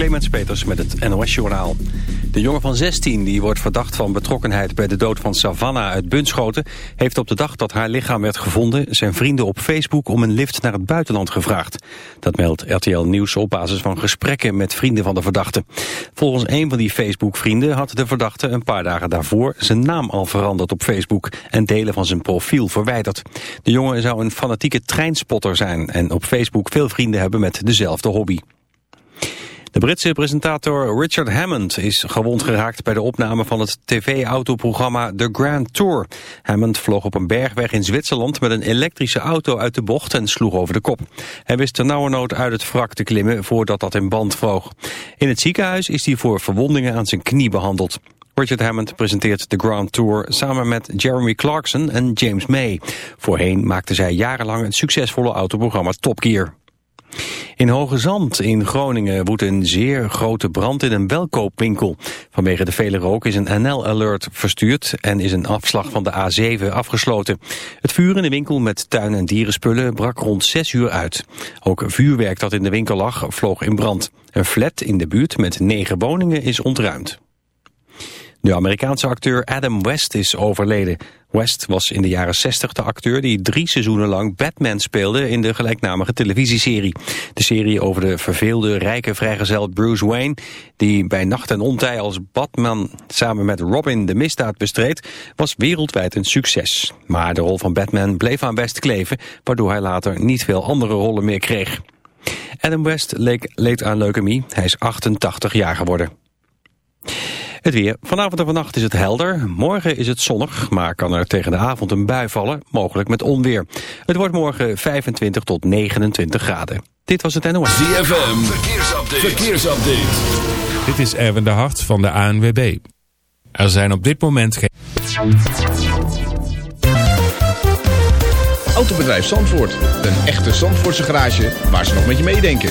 Clemens Peters met het NOS Journaal. De jongen van 16, die wordt verdacht van betrokkenheid bij de dood van Savannah uit Bunschoten... heeft op de dag dat haar lichaam werd gevonden zijn vrienden op Facebook om een lift naar het buitenland gevraagd. Dat meldt RTL Nieuws op basis van gesprekken met vrienden van de verdachte. Volgens een van die Facebook-vrienden had de verdachte een paar dagen daarvoor zijn naam al veranderd op Facebook en delen van zijn profiel verwijderd. De jongen zou een fanatieke treinspotter zijn en op Facebook veel vrienden hebben met dezelfde hobby. De Britse presentator Richard Hammond is gewond geraakt bij de opname van het tv-autoprogramma The Grand Tour. Hammond vloog op een bergweg in Zwitserland met een elektrische auto uit de bocht en sloeg over de kop. Hij wist ternauwernood uit het wrak te klimmen voordat dat in band vloog. In het ziekenhuis is hij voor verwondingen aan zijn knie behandeld. Richard Hammond presenteert de Grand Tour samen met Jeremy Clarkson en James May. Voorheen maakte zij jarenlang het succesvolle autoprogramma Top Gear. In Hoge Zand in Groningen woedt een zeer grote brand in een welkoopwinkel. Vanwege de vele rook is een NL-alert verstuurd en is een afslag van de A7 afgesloten. Het vuur in de winkel met tuin- en dierenspullen brak rond 6 uur uit. Ook vuurwerk dat in de winkel lag vloog in brand. Een flat in de buurt met negen woningen is ontruimd. De Amerikaanse acteur Adam West is overleden. West was in de jaren 60 de acteur die drie seizoenen lang Batman speelde in de gelijknamige televisieserie. De serie over de verveelde rijke vrijgezel Bruce Wayne, die bij nacht en ontij als Batman samen met Robin de misdaad bestreed, was wereldwijd een succes. Maar de rol van Batman bleef aan West kleven, waardoor hij later niet veel andere rollen meer kreeg. Adam West leed aan leukemie, hij is 88 jaar geworden. Het weer. Vanavond en vannacht is het helder. Morgen is het zonnig, maar kan er tegen de avond een bui vallen, mogelijk met onweer. Het wordt morgen 25 tot 29 graden. Dit was het NOS. ZFM. Verkeersupdate. Verkeersupdate. Dit is Erwin de Hart van de ANWB. Er zijn op dit moment geen... Autobedrijf Zandvoort. Een echte Zandvoortse garage waar ze nog met je meedenken.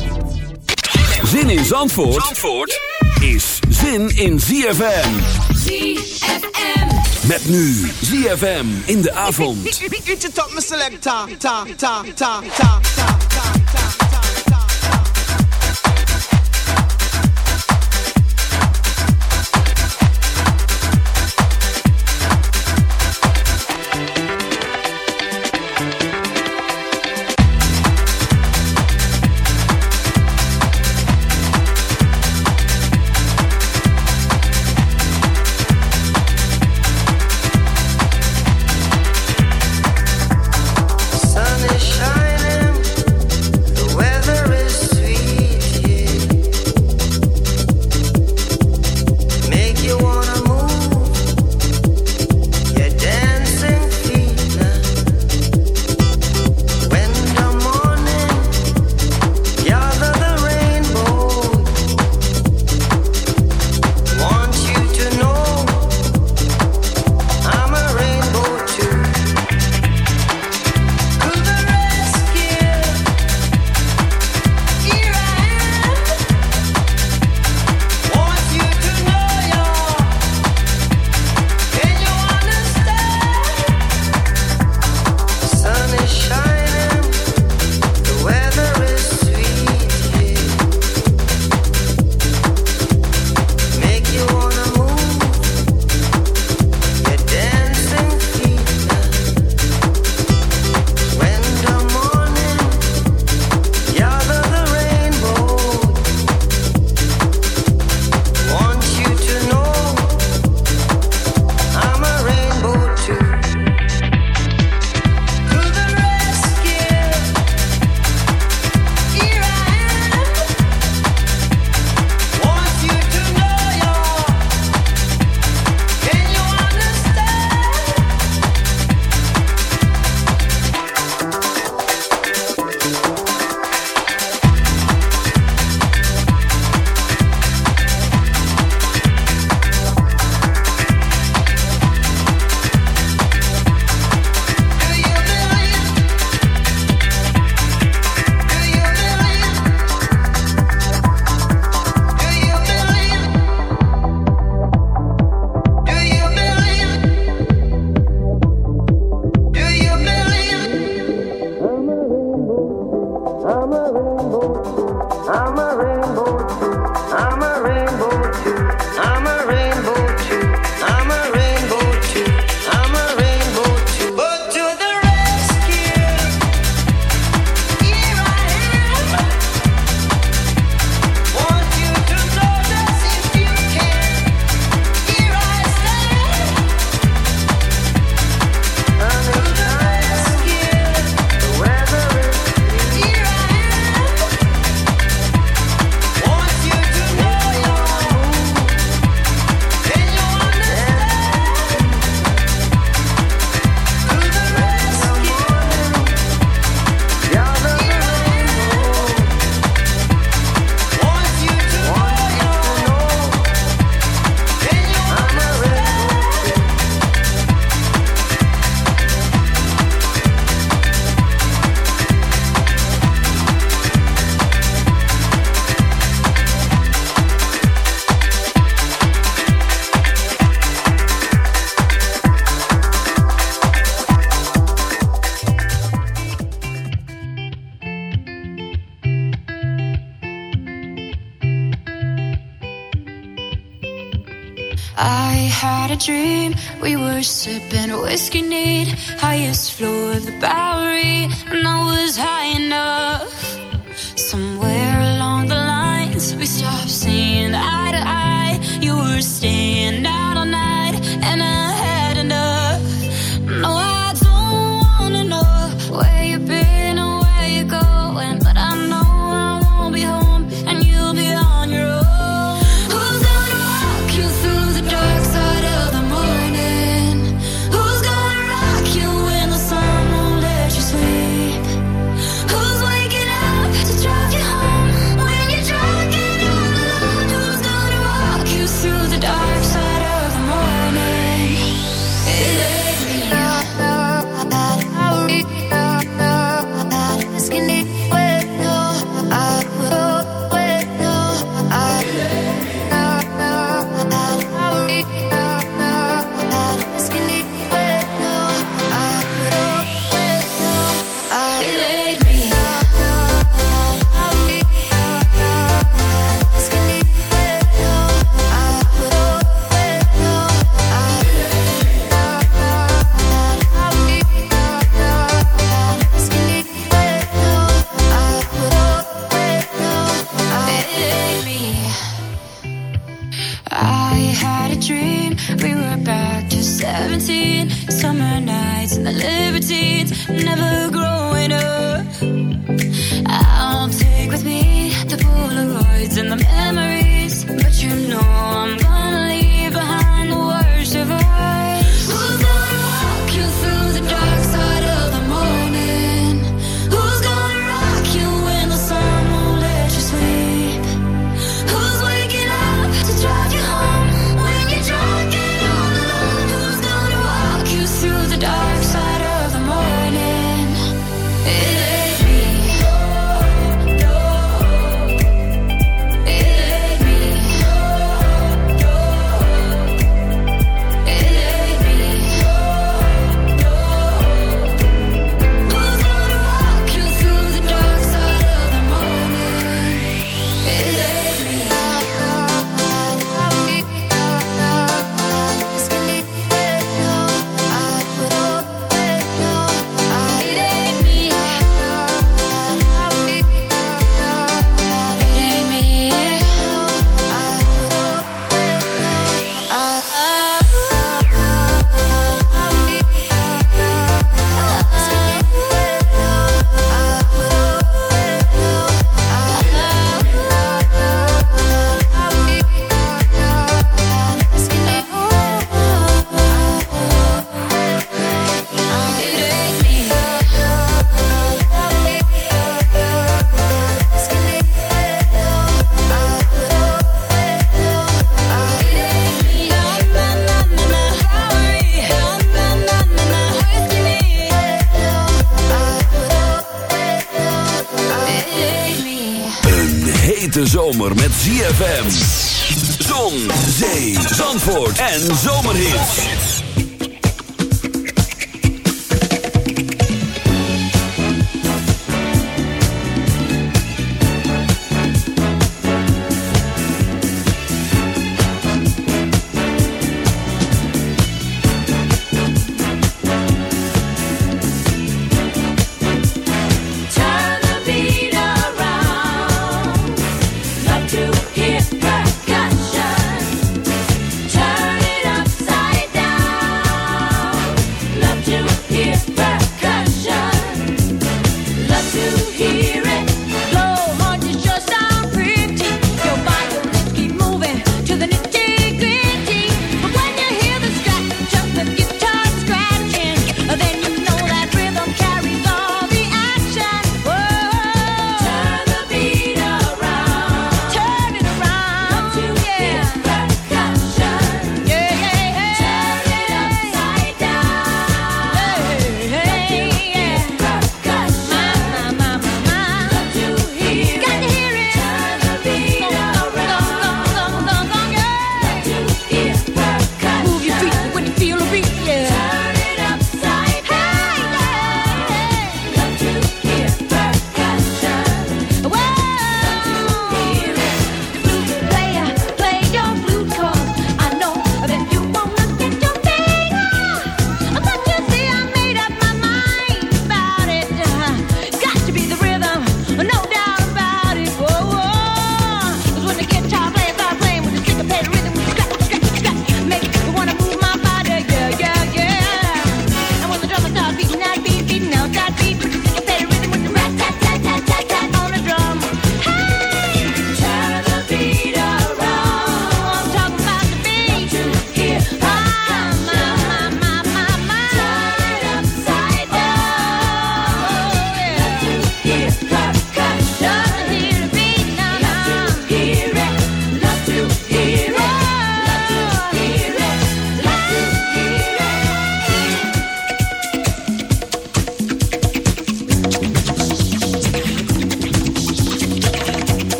Zin in Zandvoort, Zandvoort is zin in ZFM. ZFM. Met nu ZFM in de avond. Eat it up, my selector. Ta, ta, ta, ta, ta, ta,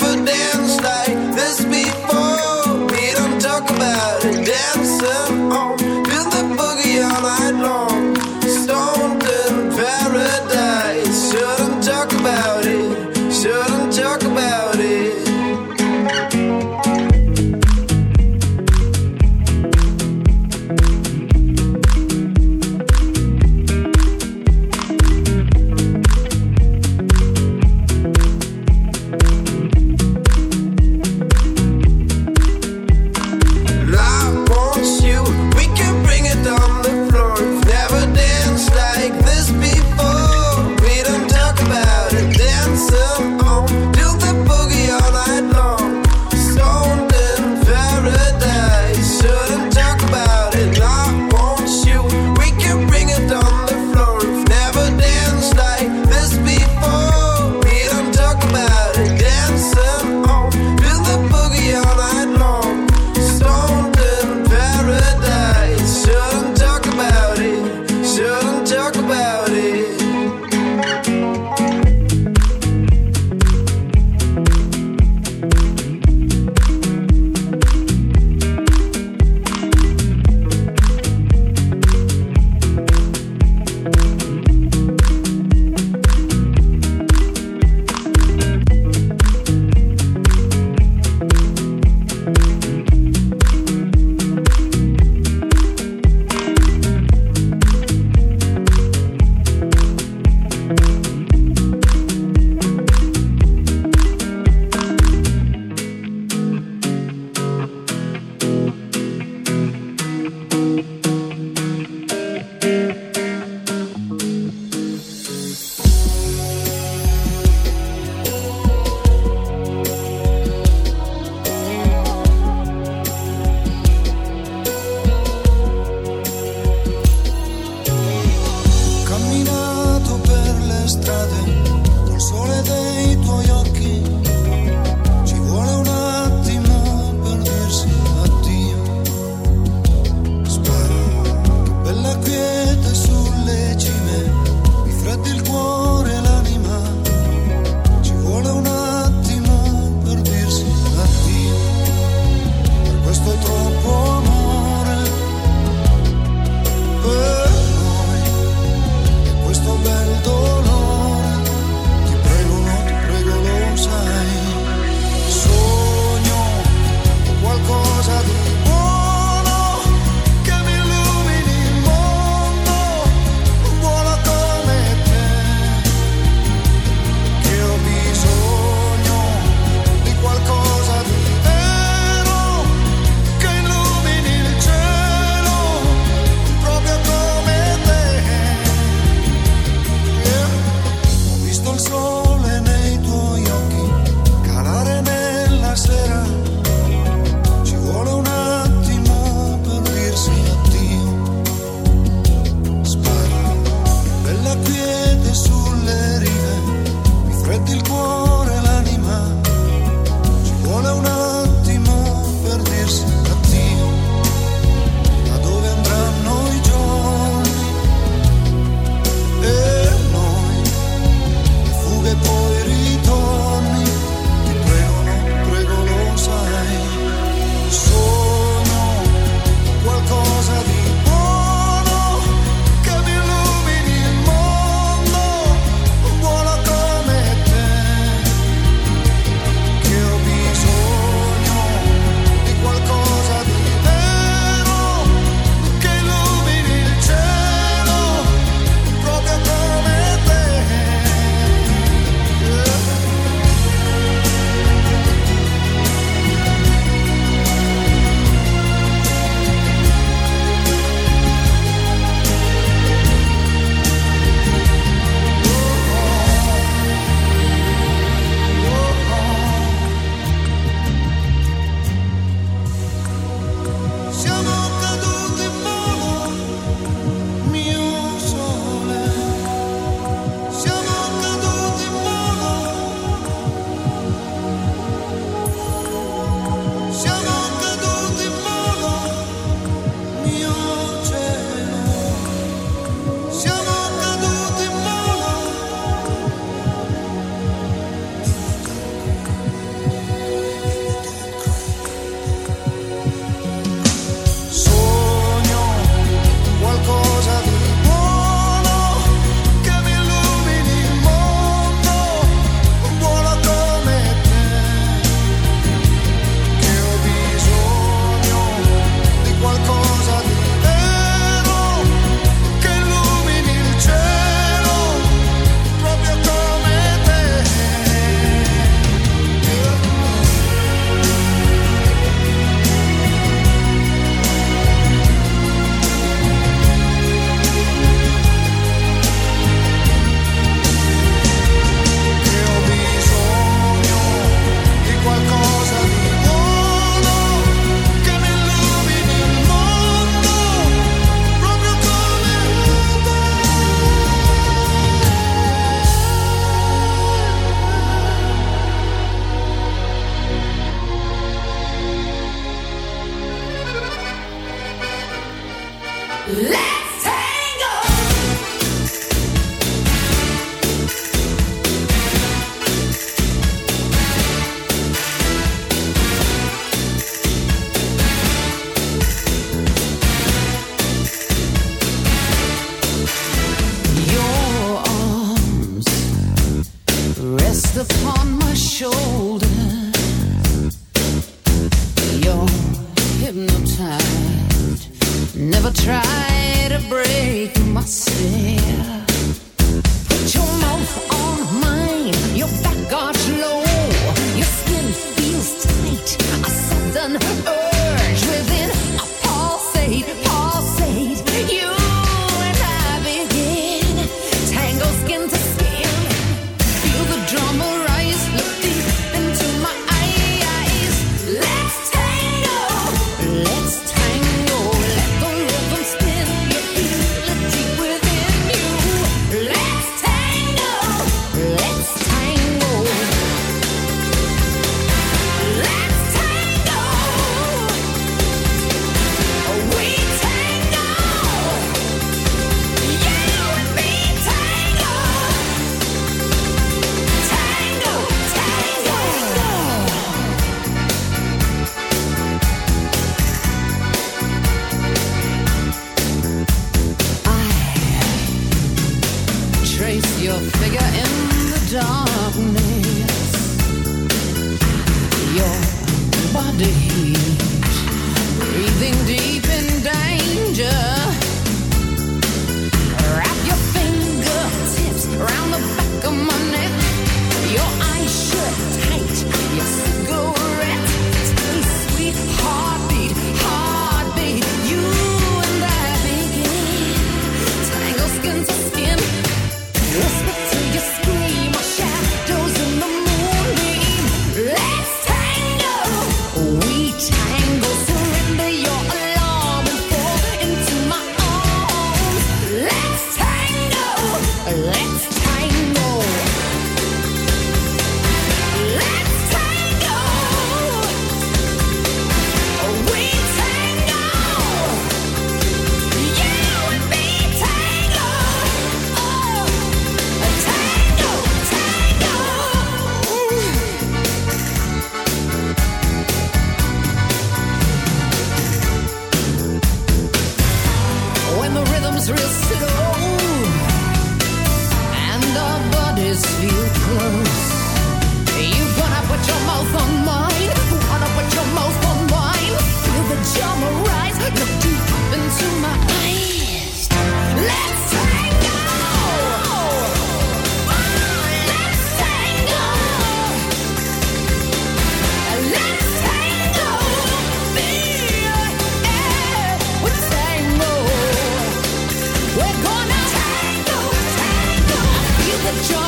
never dare We're gonna tango, tango. I feel the joy.